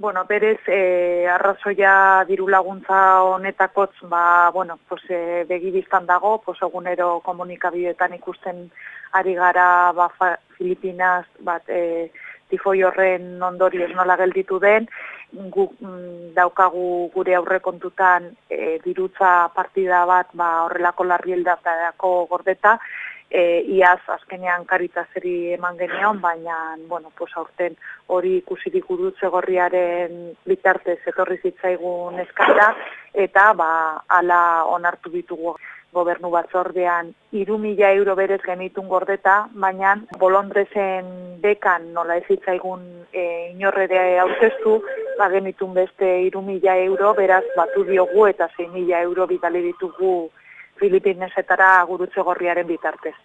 Bueno, berez, e, arrazoia diru laguntza honetakotz, ba, bueno, pues, e, begibiztan dago, pues, egunero komunikabideetan ikusten ari gara ba, Filipinas, bat, e, tifoi horren ondorioz nola gelditu den, gu, mm, daukagu gure aurrekontutan e, dirutza partida bat ba, horrelako larri gordeta, e, iaz azkenean karitazeri eman genion, baina bueno, pues, aurten hori ikusirik urutze gorriaren bitartez etorri zitzaigun eskaira, eta ba, ala onartu ditugu gobernu batzordean iru mila euro berez genitun gordeta, baina bolondrezen bekan nola ez zitzaigun e, inorrere aurkeztu, ba, genitun beste iru mila euro, beraz batu diogu eta 6 mila euro bidali ditugu Filipinesetara gurutze gorriaren bitartez.